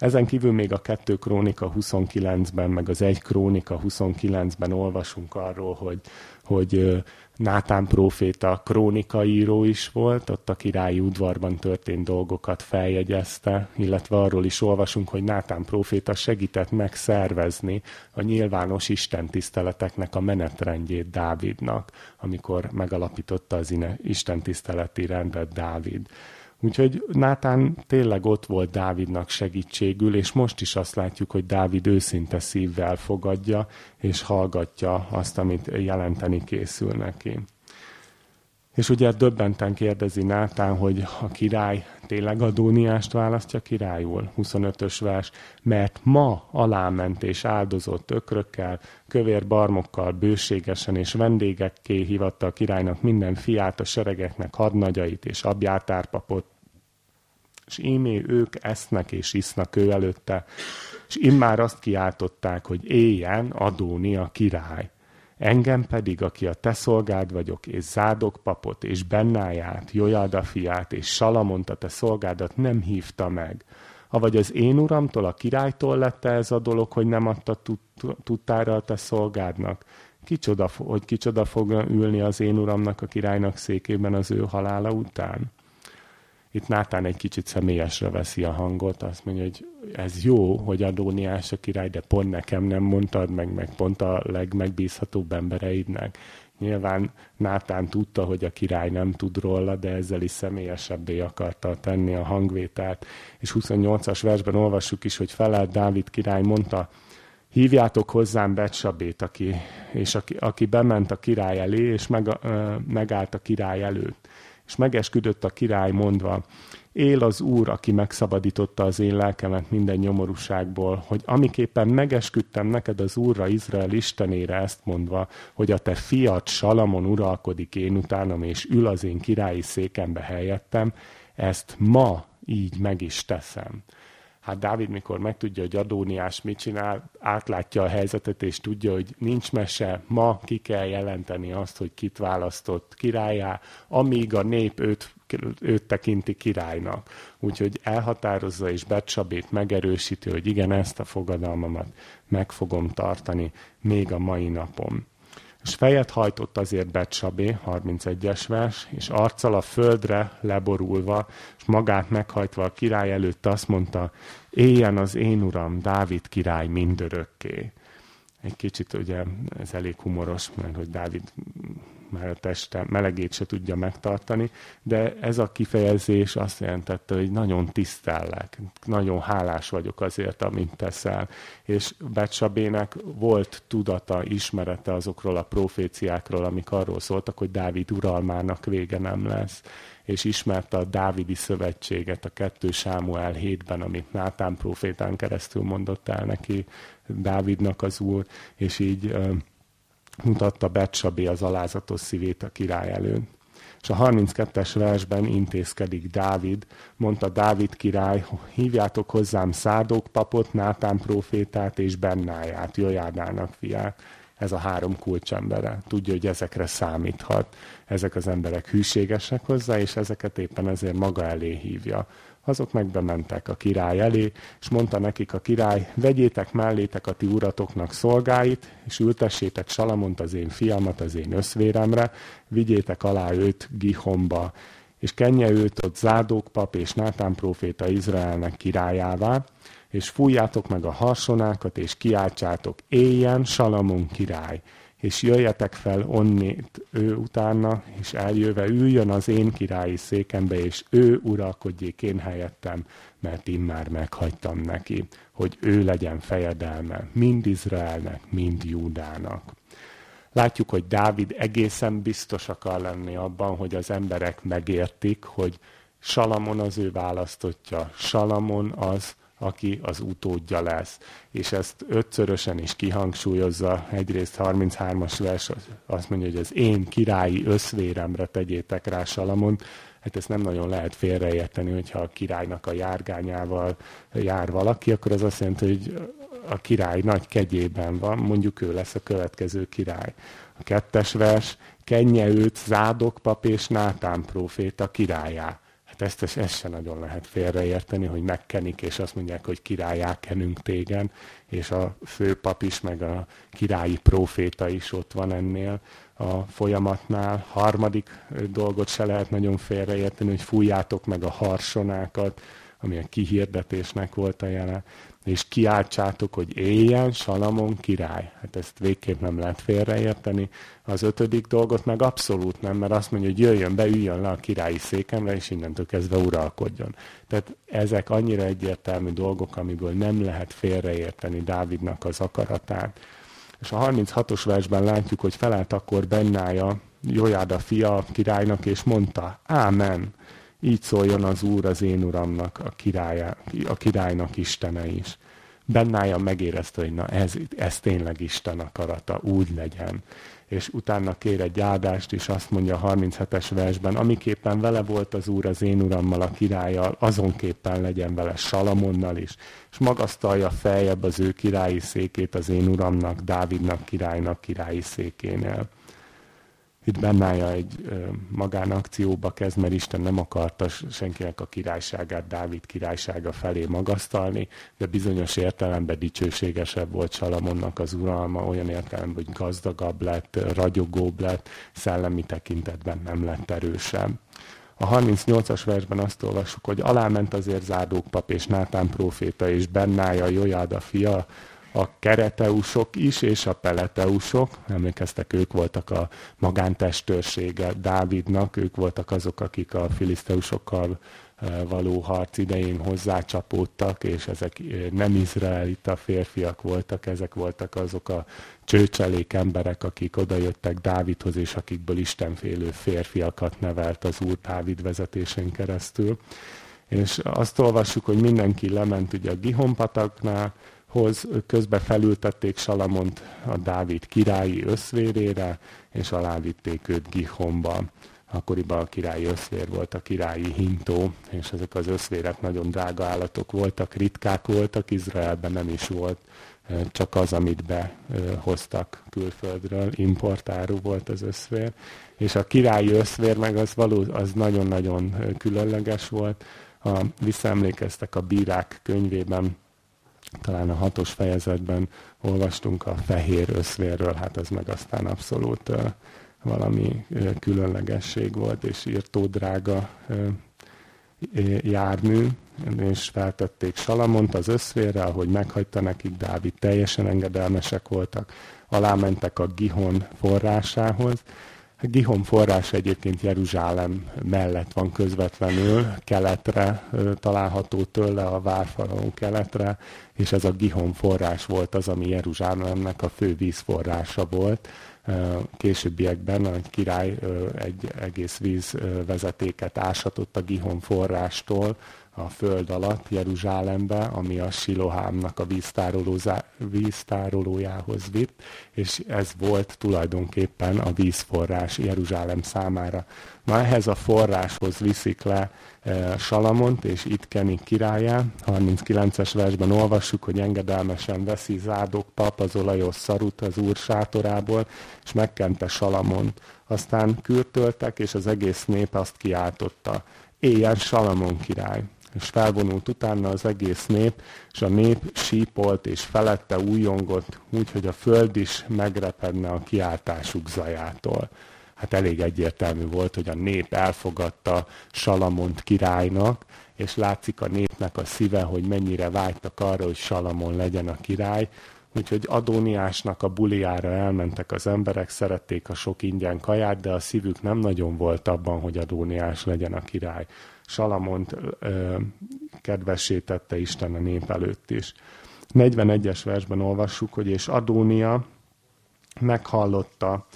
Ezen kívül még a 2 Krónika 29-ben, meg az 1 Krónika 29-ben olvasunk arról, hogy, hogy Nátán próféta krónikaíró is volt, ott a királyi udvarban történt dolgokat feljegyezte, illetve arról is olvasunk, hogy Nátán próféta segített megszervezni a nyilvános istentiszteleteknek a menetrendjét Dávidnak, amikor megalapította az istentiszteleti rendet Dávid. Úgyhogy Nátán tényleg ott volt Dávidnak segítségül, és most is azt látjuk, hogy Dávid őszinte szívvel fogadja, és hallgatja azt, amit jelenteni készül neki. És ugye döbbenten kérdezi Nátán, hogy a király tényleg Adóniást választja királyul, 25-ös vers, mert ma aláment és áldozott ökrökkel, kövér barmokkal, bőségesen és vendégekké hívatta a királynak minden fiát, a seregeknek hadnagyait és abjátárpapot, és ímé ők esznek és isznak ő előtte, és immár azt kiáltották, hogy éljen Adóni a király. Engem pedig, aki a te szolgád vagyok, és Zádok papot, és Bennáját, Jojada fiát, és Salamont a te szolgádat nem hívta meg. Avagy az én uramtól, a királytól lett ez a dolog, hogy nem adta tudtára a te szolgádnak? Kicsoda, hogy kicsoda fog ülni az én uramnak, a királynak székében az ő halála után? Itt Nátán egy kicsit személyesre veszi a hangot, azt mondja, hogy ez jó, hogy Adóniás a király, de pont nekem nem mondtad, meg, meg pont a legmegbízhatóbb embereidnek. Nyilván Nátán tudta, hogy a király nem tud róla, de ezzel is személyesebbé akarta tenni a hangvételt. És 28-as versben olvassuk is, hogy felelt Dávid király, mondta, hívjátok hozzám Betsabét, aki, és aki, aki bement a király elé, és meg, ö, megállt a király előtt és megesküdött a király mondva, él az Úr, aki megszabadította az én lelkemet minden nyomorúságból, hogy amiképpen megesküdtem neked az Úrra, Izrael Istenére ezt mondva, hogy a te fiat Salamon uralkodik én utánam, és ül az én királyi székembe helyettem, ezt ma így meg is teszem. Hát Dávid, mikor megtudja, hogy Adóniás mit csinál, átlátja a helyzetet, és tudja, hogy nincs mese, ma ki kell jelenteni azt, hogy kit választott királyá, amíg a nép őt, őt tekinti királynak. Úgyhogy elhatározza és Betsabét megerősíti, hogy igen, ezt a fogadalmamat meg fogom tartani még a mai napon. És fejet hajtott azért Betsabé, 31-es vers, és arccal a földre leborulva, és magát meghajtva a király előtt azt mondta, éljen az én uram, Dávid király mindörökké. Egy kicsit ugye ez elég humoros, mert hogy Dávid már a teste melegét se tudja megtartani, de ez a kifejezés azt jelentette, hogy nagyon tisztellek, nagyon hálás vagyok azért, amit teszel. És Becsabének volt tudata, ismerete azokról a proféciákról, amik arról szóltak, hogy Dávid uralmának vége nem lesz és ismerte a Dávidi szövetséget a 2 Sámuel 7-ben, amit Nátán profétán keresztül mondott el neki Dávidnak az úr, és így mutatta Betsabé az alázatos szívét a király előtt. És a 32-es versben intézkedik Dávid, mondta Dávid király, hívjátok hozzám Szádók papot, Nátán profétát és Bennáját, Jojádának fiát. Ez a három kulcsembere. Tudja, hogy ezekre számíthat. Ezek az emberek hűségesek hozzá, és ezeket éppen ezért maga elé hívja azok megbementek a király elé, és mondta nekik a király, vegyétek mellétek a ti uratoknak szolgáit, és ültessétek Salamont az én fiamat az én összvéremre, vigyétek alá őt Gihomba, és kenje őt ott Zádók pap és Nátán próféta Izraelnek királyává, és fújjátok meg a harsonákat, és kiáltsátok, éljen Salamon király, és jöjjetek fel onnét ő utána, és eljöve üljön az én királyi székembe, és ő uralkodjék én helyettem, mert én már meghagytam neki, hogy ő legyen fejedelme mind Izraelnek, mind Júdának. Látjuk, hogy Dávid egészen biztos akar lenni abban, hogy az emberek megértik, hogy Salamon az ő választotja, Salamon az, aki az utódja lesz. És ezt ötszörösen is kihangsúlyozza, egyrészt 33-as vers azt mondja, hogy az én királyi összvéremre tegyétek rá Salamon. Hát ezt nem nagyon lehet félreérteni, hogyha a királynak a járgányával jár valaki, akkor az azt jelenti, hogy a király nagy kegyében van, mondjuk ő lesz a következő király. A kettes vers, kenje őt Zádok pap és Nátán próféta királyá. Hát ezt, ezt sem nagyon lehet félreérteni, hogy megkenik, és azt mondják, hogy királyá kenünk tégen, és a főpap is, meg a királyi próféta is ott van ennél a folyamatnál. Harmadik dolgot se lehet nagyon félreérteni, hogy fújjátok meg a harsonákat, ami a kihirdetésnek volt a jele és kiáltsátok, hogy éljen Salamon király. Hát ezt végképp nem lehet félreérteni. Az ötödik dolgot meg abszolút nem, mert azt mondja, hogy jöjjön be, üljön le a királyi székemre, és innentől kezdve uralkodjon. Tehát ezek annyira egyértelmű dolgok, amiből nem lehet félreérteni Dávidnak az akaratát. És a 36-os versben látjuk, hogy felállt akkor Bennája, Jojáda fia királynak, és mondta, Ámen, így szóljon az Úr az én Uramnak, a, királyá, a királynak Istene is. Bennája megérezte, hogy na ez, ez tényleg Isten akarata, úgy legyen. És utána kér egy áldást, és azt mondja a 37-es versben, amiképpen vele volt az Úr az én Urammal, a királlyal, azonképpen legyen vele Salamonnal is, és magasztalja feljebb az ő királyi székét az én Uramnak, Dávidnak királynak királyi székénél itt Bennája egy magánakcióba kezd, mert Isten nem akarta senkinek a királyságát Dávid királysága felé magasztalni, de bizonyos értelemben dicsőségesebb volt Salamonnak az uralma, olyan értelemben, hogy gazdagabb lett, ragyogóbb lett, szellemi tekintetben nem lett erősebb. A 38-as versben azt olvassuk, hogy aláment azért Zádók pap és Nátán próféta és Bennája, Jojáda fia, a kereteusok is, és a peleteusok, emlékeztek, ők voltak a magántestőrsége Dávidnak, ők voltak azok, akik a filiszteusokkal e, való harc idején hozzácsapódtak, és ezek e, nem izraelita férfiak voltak, ezek voltak azok a csőcselék emberek, akik odajöttek Dávidhoz, és akikből istenfélő férfiakat nevelt az Úr Dávid vezetésén keresztül. És azt olvassuk, hogy mindenki lement ugye a Gihonpataknál, hoz közbe felültették Salamont a Dávid királyi összvérére, és alávitték őt Gihomba. Akkoriban a királyi összvér volt a királyi hintó, és ezek az összvérek nagyon drága állatok voltak, ritkák voltak, Izraelben nem is volt, csak az, amit behoztak külföldről, importáru volt az összvér. És a királyi összvér meg az, való, az nagyon-nagyon különleges volt. A, visszaemlékeztek a bírák könyvében, talán a hatos fejezetben olvastunk a fehér összvérről, hát ez meg aztán abszolút uh, valami uh, különlegesség volt, és írtó drága uh, jármű, és feltették Salamont az összvérre, ahogy meghagyta nekik Dávid, teljesen engedelmesek voltak, alámentek a Gihon forrásához, Gihon forrás egyébként Jeruzsálem mellett van közvetlenül, keletre található tőle a várfalon keletre, és ez a Gihon forrás volt az, ami Jeruzsálemnek a fő vízforrása volt. Későbbiekben a király egy egész vízvezetéket ásatott a Gihon forrástól, a föld alatt Jeruzsálembe, ami a Silohámnak a víztárolójához vitt, és ez volt tulajdonképpen a vízforrás Jeruzsálem számára. Na ehhez a forráshoz viszik le e, Salamont, és itt kenik királyá. 39-es versben olvassuk, hogy engedelmesen veszi Zádok pap az olajos szarut az úr sátorából, és megkente Salamont. Aztán kürtöltek, és az egész nép azt kiáltotta. Éljen Salamon király! És felvonult utána az egész nép, és a nép sípolt és felette újongott, úgy, hogy a föld is megrepedne a kiáltásuk zajától. Hát elég egyértelmű volt, hogy a nép elfogadta Salamont királynak, és látszik a népnek a szíve, hogy mennyire vágytak arra, hogy Salamon legyen a király, Úgyhogy Adóniásnak a buliára elmentek az emberek, szerették a sok ingyen kaját, de a szívük nem nagyon volt abban, hogy Adóniás legyen a király. Salamont ö, kedvessé tette Isten a nép előtt is. 41-es versben olvassuk, hogy és Adónia meghallotta,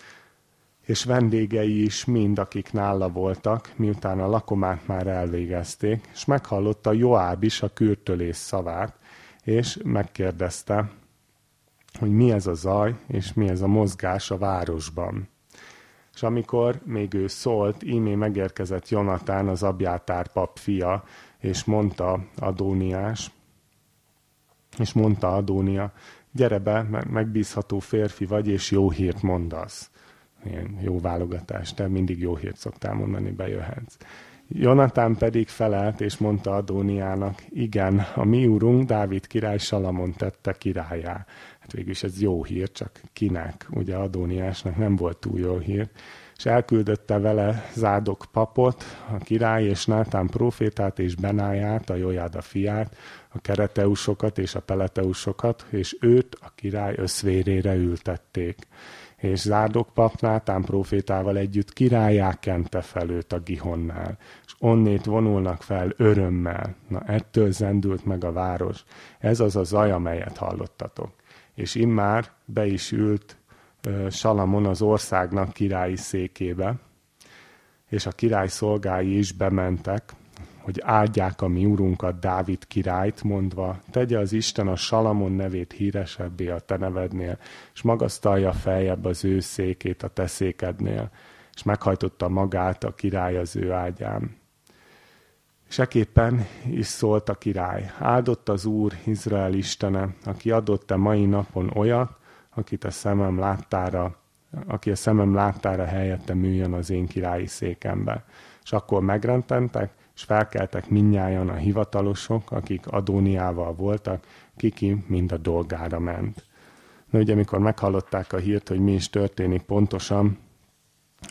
és vendégei is mind, akik nála voltak, miután a lakomát már elvégezték, és meghallotta Joáb is a kürtölés szavát, és megkérdezte, hogy mi ez a zaj, és mi ez a mozgás a városban. És amikor még ő szólt, ímé megérkezett Jonatán, az Abjátár pap fia, és mondta Adóniás, és mondta Adónia, gyere be, megbízható férfi vagy, és jó hírt mondasz. Ilyen jó válogatás, te mindig jó hírt szoktál mondani, bejöhetsz. Jonatán pedig felelt, és mondta Adóniának, igen, a mi úrunk Dávid király Salamon tette királyá. Hát végülis ez jó hír, csak kinek, ugye Adóniásnak nem volt túl jó hír. És elküldötte vele Zádok papot, a király, és Nátán profétát, és Benáját, a Jojáda fiát, a kereteusokat és a peleteusokat, és őt a király összvérére ültették és Zárdok pap Nátán profétával együtt királyá kente fel őt a Gihonnál, és onnét vonulnak fel örömmel. Na, ettől zendült meg a város. Ez az a zaj, amelyet hallottatok. És immár be is ült Salamon az országnak királyi székébe, és a király szolgái is bementek, hogy áldják a mi urunkat, Dávid királyt, mondva, tegye az Isten a Salamon nevét híresebbé a te nevednél, és magasztalja feljebb az ő székét a te székednél, és meghajtotta magát a király az ő ágyán. És eképpen is szólt a király, áldott az Úr, Izrael Istene, aki adott a mai napon olyat, akit a szemem láttára, aki a szemem láttára helyette műjön az én királyi székembe. És akkor megrententek, és felkeltek minnyáján a hivatalosok, akik Adóniával voltak, kiki mind a dolgára ment. Na ugye, amikor meghallották a hírt, hogy mi is történik pontosan,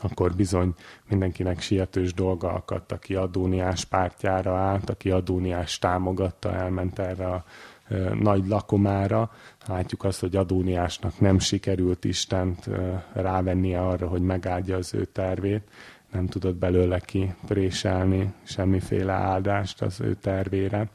akkor bizony mindenkinek sietős dolga akadt, aki Adóniás pártjára állt, aki Adóniás támogatta, elment erre a nagy lakomára. Látjuk azt, hogy Adóniásnak nem sikerült Istent rávennie arra, hogy megáldja az ő tervét, nem tudott belőle kipréselni semmiféle áldást az ő tervére,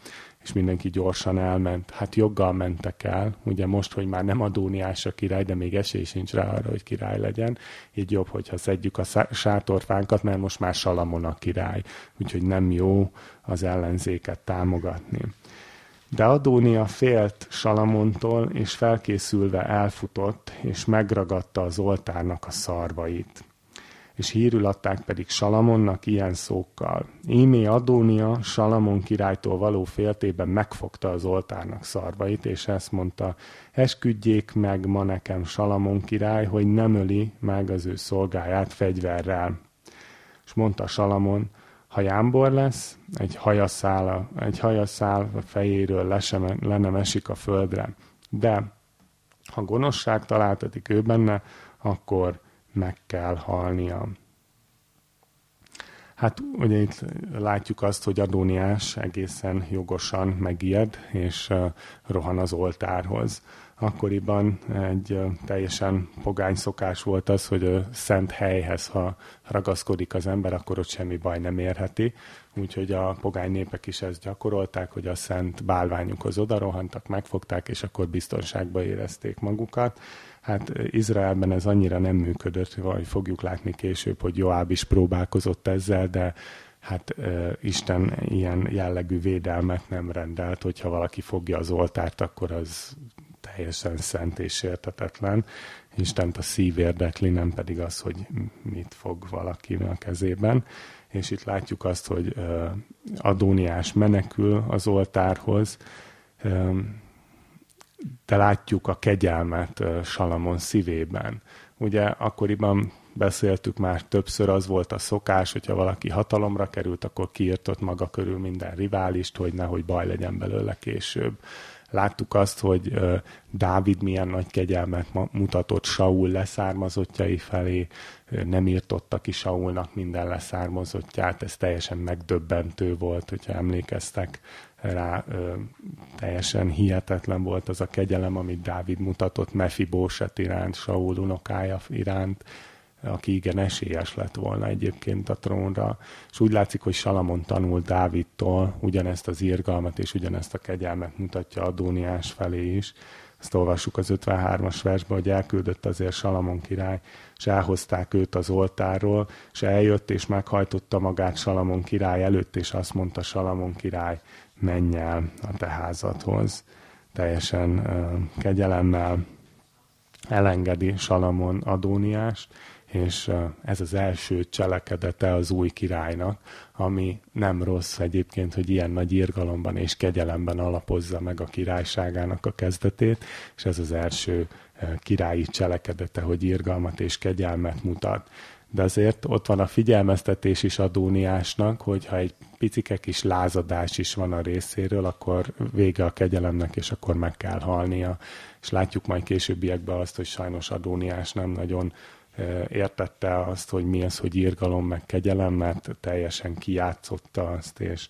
és mindenki gyorsan elment. Hát joggal mentek el, ugye most, hogy már nem Adóniás a király, de még esély sincs rá arra, hogy király legyen, így jobb, hogyha szedjük a sátorfánkat, mert most már Salamon a király, úgyhogy nem jó az ellenzéket támogatni. De Adónia félt Salamontól, és felkészülve elfutott, és megragadta az oltárnak a szarvait és hírül adták pedig Salamonnak ilyen szókkal. Ímé Adónia Salamon királytól való féltében megfogta az oltárnak szarvait, és ezt mondta, esküdjék meg ma nekem Salamon király, hogy nem öli meg az ő szolgáját fegyverrel. És mondta Salamon, ha jámbor lesz, egy hajaszál, egy hajaszál a fejéről lesem, le nem esik a földre. De ha gonoszság találtatik ő benne, akkor meg kell halnia. Hát ugye itt látjuk azt, hogy Adóniás egészen jogosan megijed, és rohan az oltárhoz. Akkoriban egy teljesen pogány szokás volt az, hogy a szent helyhez, ha ragaszkodik az ember, akkor ott semmi baj nem érheti. Úgyhogy a pogány népek is ezt gyakorolták, hogy a szent bálványukhoz odarohantak, megfogták, és akkor biztonságba érezték magukat Hát Izraelben ez annyira nem működött, vagy fogjuk látni később, hogy Joáb is próbálkozott ezzel, de hát uh, Isten ilyen jellegű védelmet nem rendelt, hogyha valaki fogja az oltárt, akkor az teljesen szent és értetetlen. Istent a szív érdekli, nem pedig az, hogy mit fog valaki a kezében. És itt látjuk azt, hogy uh, Adóniás menekül az oltárhoz, de látjuk a kegyelmet Salamon szívében. Ugye akkoriban beszéltük már többször, az volt a szokás, hogyha valaki hatalomra került, akkor kiirtott maga körül minden riválist, hogy nehogy baj legyen belőle később. Láttuk azt, hogy Dávid milyen nagy kegyelmet mutatott Saul leszármazottjai felé, nem írtotta ki Saulnak minden leszármazottját, ez teljesen megdöbbentő volt, hogyha emlékeztek rá, teljesen hihetetlen volt az a kegyelem, amit Dávid mutatott Bóset iránt, Saul unokája iránt, aki igen esélyes lett volna egyébként a trónra. És úgy látszik, hogy Salamon tanul Dávidtól ugyanezt az irgalmat és ugyanezt a kegyelmet mutatja Adóniás felé is. Ezt olvassuk az 53-as versben, hogy elküldött azért Salamon király, és elhozták őt az oltárról, és eljött és meghajtotta magát Salamon király előtt, és azt mondta Salamon király, menj el a te házadhoz. Teljesen kegyelemmel elengedi Salamon Adóniást, és ez az első cselekedete az új királynak, ami nem rossz egyébként, hogy ilyen nagy irgalomban és kegyelemben alapozza meg a királyságának a kezdetét, és ez az első királyi cselekedete, hogy irgalmat és kegyelmet mutat. De azért ott van a figyelmeztetés is Adóniásnak, hogyha egy picike kis lázadás is van a részéről, akkor vége a kegyelemnek, és akkor meg kell halnia. És látjuk majd későbbiekben azt, hogy sajnos Adóniás nem nagyon értette azt, hogy mi az, hogy írgalom, meg kegyelem, mert teljesen kijátszotta azt, és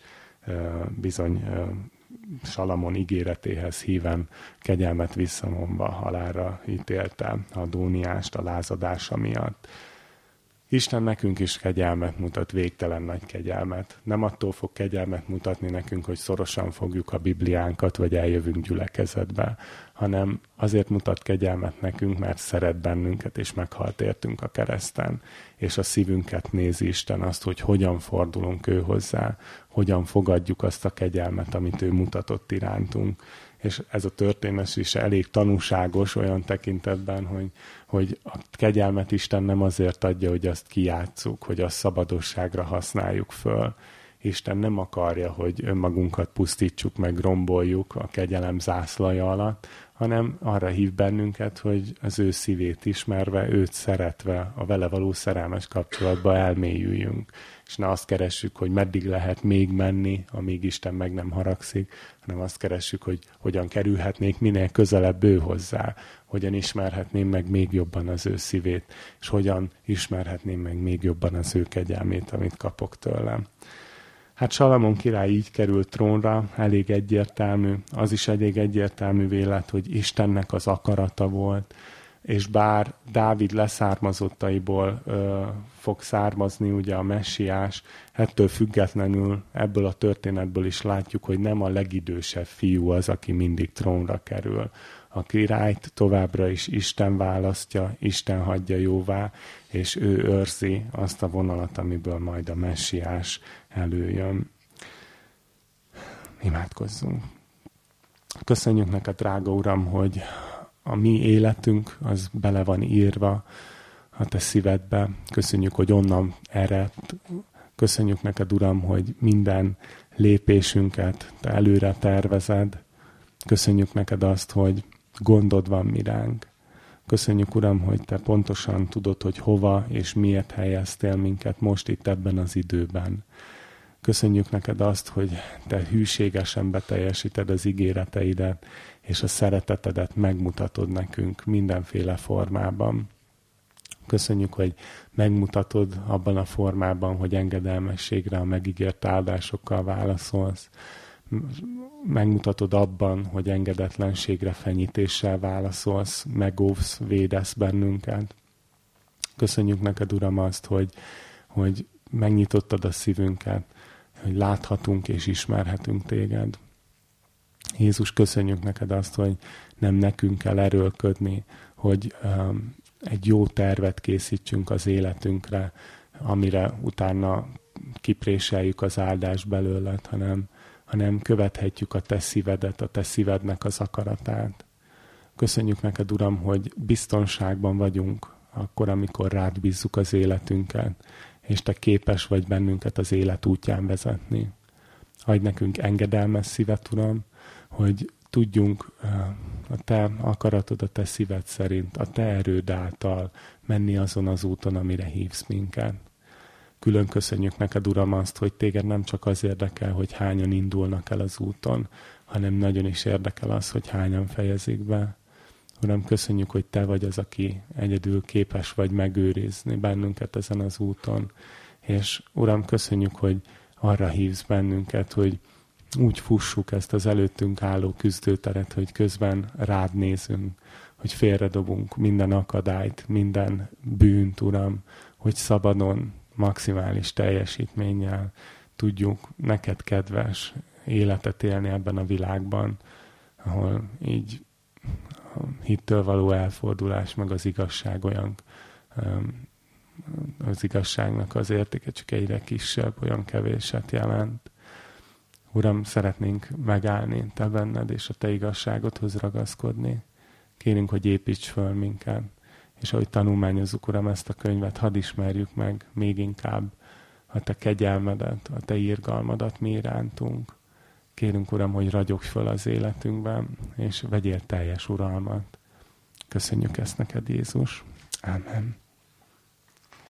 bizony Salamon ígéretéhez híven kegyelmet visszamondva halára ítélte a Dóniást a lázadása miatt. Isten nekünk is kegyelmet mutat, végtelen nagy kegyelmet. Nem attól fog kegyelmet mutatni nekünk, hogy szorosan fogjuk a Bibliánkat, vagy eljövünk gyülekezetbe, hanem azért mutat kegyelmet nekünk, mert szeret bennünket, és meghalt értünk a kereszten, és a szívünket nézi Isten azt, hogy hogyan fordulunk ő hozzá, hogyan fogadjuk azt a kegyelmet, amit ő mutatott irántunk és ez a történet is elég tanúságos olyan tekintetben, hogy, hogy a kegyelmet Isten nem azért adja, hogy azt kijátszuk, hogy azt szabadosságra használjuk föl. Isten nem akarja, hogy önmagunkat pusztítsuk meg, romboljuk a kegyelem zászlaja alatt, hanem arra hív bennünket, hogy az ő szívét ismerve, őt szeretve, a vele való szerelmes kapcsolatba elmélyüljünk. És ne azt keressük, hogy meddig lehet még menni, amíg Isten meg nem haragszik, hanem azt keressük, hogy hogyan kerülhetnék minél közelebb ő hozzá, hogyan ismerhetném meg még jobban az ő szívét, és hogyan ismerhetném meg még jobban az ő kegyelmét, amit kapok tőlem. Hát Salamon király így került trónra, elég egyértelmű, az is elég egyértelmű vélet, hogy Istennek az akarata volt, és bár Dávid leszármazottaiból ö, fog származni ugye a messiás, ettől függetlenül ebből a történetből is látjuk, hogy nem a legidősebb fiú az, aki mindig trónra kerül. A királyt továbbra is Isten választja, Isten hagyja jóvá, és ő őrzi azt a vonalat, amiből majd a messiás előjön. Imádkozzunk. Köszönjük neked, drága Uram, hogy a mi életünk az bele van írva a te szívedbe. Köszönjük, hogy onnan ered. Köszönjük neked, Uram, hogy minden lépésünket te előre tervezed. Köszönjük neked azt, hogy gondod van miránk. Köszönjük, Uram, hogy Te pontosan tudod, hogy hova és miért helyeztél minket most itt ebben az időben. Köszönjük neked azt, hogy Te hűségesen beteljesíted az ígéreteidet, és a szeretetedet megmutatod nekünk mindenféle formában. Köszönjük, hogy megmutatod abban a formában, hogy engedelmességre a megígért áldásokkal válaszolsz. Megmutatod abban, hogy engedetlenségre fenyítéssel válaszolsz, megóvsz, védesz bennünket. Köszönjük neked, Uram, azt, hogy, hogy megnyitottad a szívünket, hogy láthatunk és ismerhetünk téged. Jézus, köszönjük neked azt, hogy nem nekünk kell erőlködni, hogy um, egy jó tervet készítsünk az életünkre, amire utána kipréseljük az áldást belőled, hanem, hanem követhetjük a te szívedet, a te szívednek az akaratát. Köszönjük neked, Uram, hogy biztonságban vagyunk akkor, amikor rád bízzuk az életünket, és te képes vagy bennünket az élet útján vezetni. Adj nekünk engedelmes szívet, Uram, hogy tudjunk a te akaratod, a te szíved szerint, a te erőd által menni azon az úton, amire hívsz minket. Külön köszönjük neked, Uram, azt, hogy téged nem csak az érdekel, hogy hányan indulnak el az úton, hanem nagyon is érdekel az, hogy hányan fejezik be. Uram, köszönjük, hogy Te vagy az, aki egyedül képes vagy megőrizni bennünket ezen az úton. És Uram, köszönjük, hogy arra hívsz bennünket, hogy úgy fussuk ezt az előttünk álló küzdőteret, hogy közben rád nézünk, hogy félredobunk minden akadályt, minden bűnt, Uram, hogy szabadon, maximális teljesítménnyel tudjuk neked kedves életet élni ebben a világban, ahol így a hittől való elfordulás, meg az igazság olyan, az igazságnak az értéke csak egyre kisebb, olyan kevéset jelent. Uram, szeretnénk megállni Te benned, és a Te igazságodhoz ragaszkodni. Kérünk, hogy építs föl minket, és ahogy tanulmányozzuk, Uram, ezt a könyvet, hadd ismerjük meg még inkább a Te kegyelmedet, a Te írgalmadat mi irántunk. Kérünk, Uram, hogy ragyogj föl az életünkben, és vegyél teljes uralmat. Köszönjük ezt neked, Jézus. Amen.